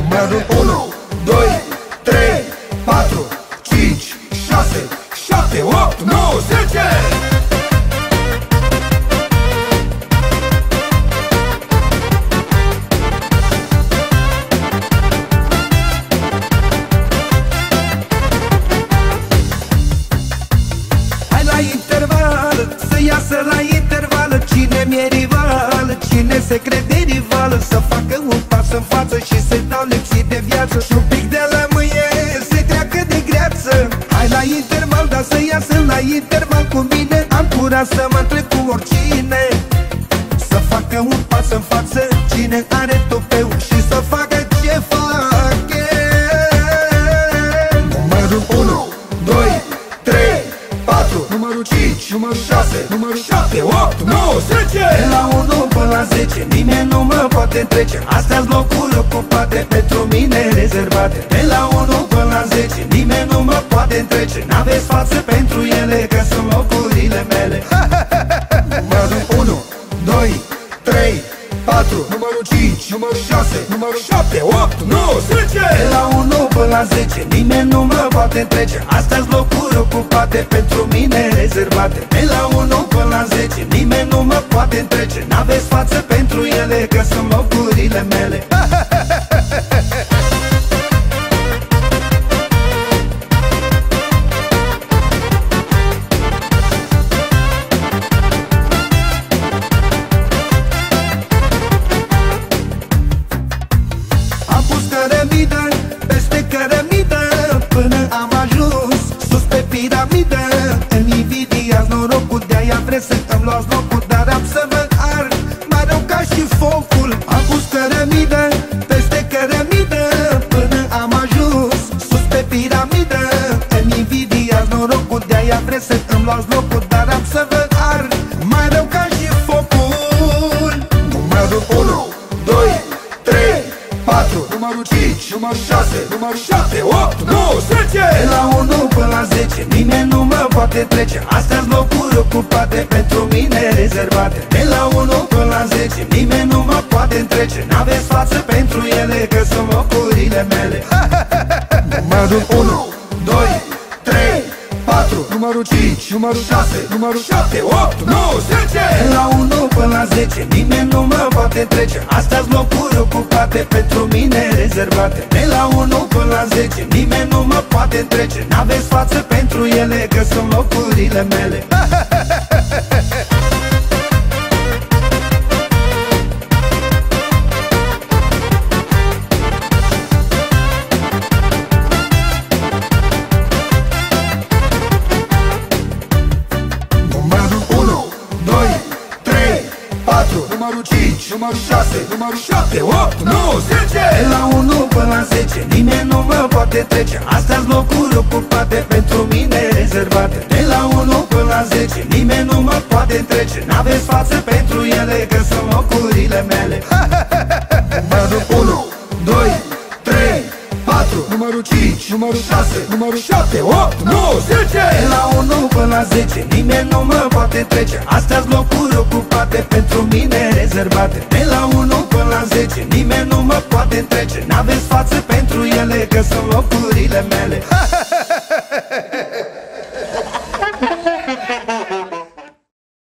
Numărul se crede rival Să facă un pas în față și să-i dau lecții de viață. Și un pic de lămâie, să treacă de greață. Hai la interval, dar să iasă la interval. Cu mine Am curaj să mă întreb cu oricine. Să facă un pas în față, cine are topeu Și să facă ce fac el. Numărul 1, 2, 3, 4 Numărul 5, numărul 6, numărul 7, 8, 9, 10 nu mă poate trece. Astea-s locuri ocupate Pentru mine rezervate. De la 1 până la 10 Nimeni nu mă poate trece N-aveți față pentru ele Că sunt locurile mele. Numărul 1, 2, 3, 4 Numărul 5, numărul 6, numărul 7, 8, 9, 10 De la 1 până la 10 Nimeni nu mă poate trece Astea-s locuri ocupate Pentru mine rezervate. De la 1 până la 10 Nimeni nu mă poate trece N-aveți față pentru ele Că sunt locurile mele norocul de-aia vreți să îmi luați locul Dar am să vă ard mai rău ca și focul. Numărul 1, 2, 3, 4 Numărul 5, numărul 6, numărul 7, 8, 9, 10 De la 1 până la 10 Nimeni nu mă poate trece. Astea-s locuri ocupate Pentru mine rezervate. De la 1 până la 10 Nimeni nu mă poate trece. N-aveți față pentru ele Că sunt locurile mele. Numărul 1, 2, 3, 4 Numărul 5, numărul 6, numărul 7, 8, 9, 10 De la 1 până la 10 Nimeni nu mă poate trece. Astea-s locuri ocupate Pentru mine rezervate. De la 1 până la 10 Nimeni nu mă poate trece. N-aveți față pentru ele Că sunt locurile mele 4 Numărul 5, numărul 6, numărul 7, 8, 9, 10 De la 1 până la 10 Nimeni nu mă poate trece. Astea-s locuri ocupate Pentru mine rezervate. De la 1 până la 10 Nimeni nu mă poate trece. N-aveți față pentru ele Că sunt locurile mele. Numărul 1, 5, numărul 6, numărul 7, 8, 9, 10 De la 1 până la 10 Nimeni nu mă poate trece. Astea-s locuri ocupate Pentru mine rezervate. De la 1 până la 10 Nimeni nu mă poate trece. N-aveți față pentru ele Că sunt locurile mele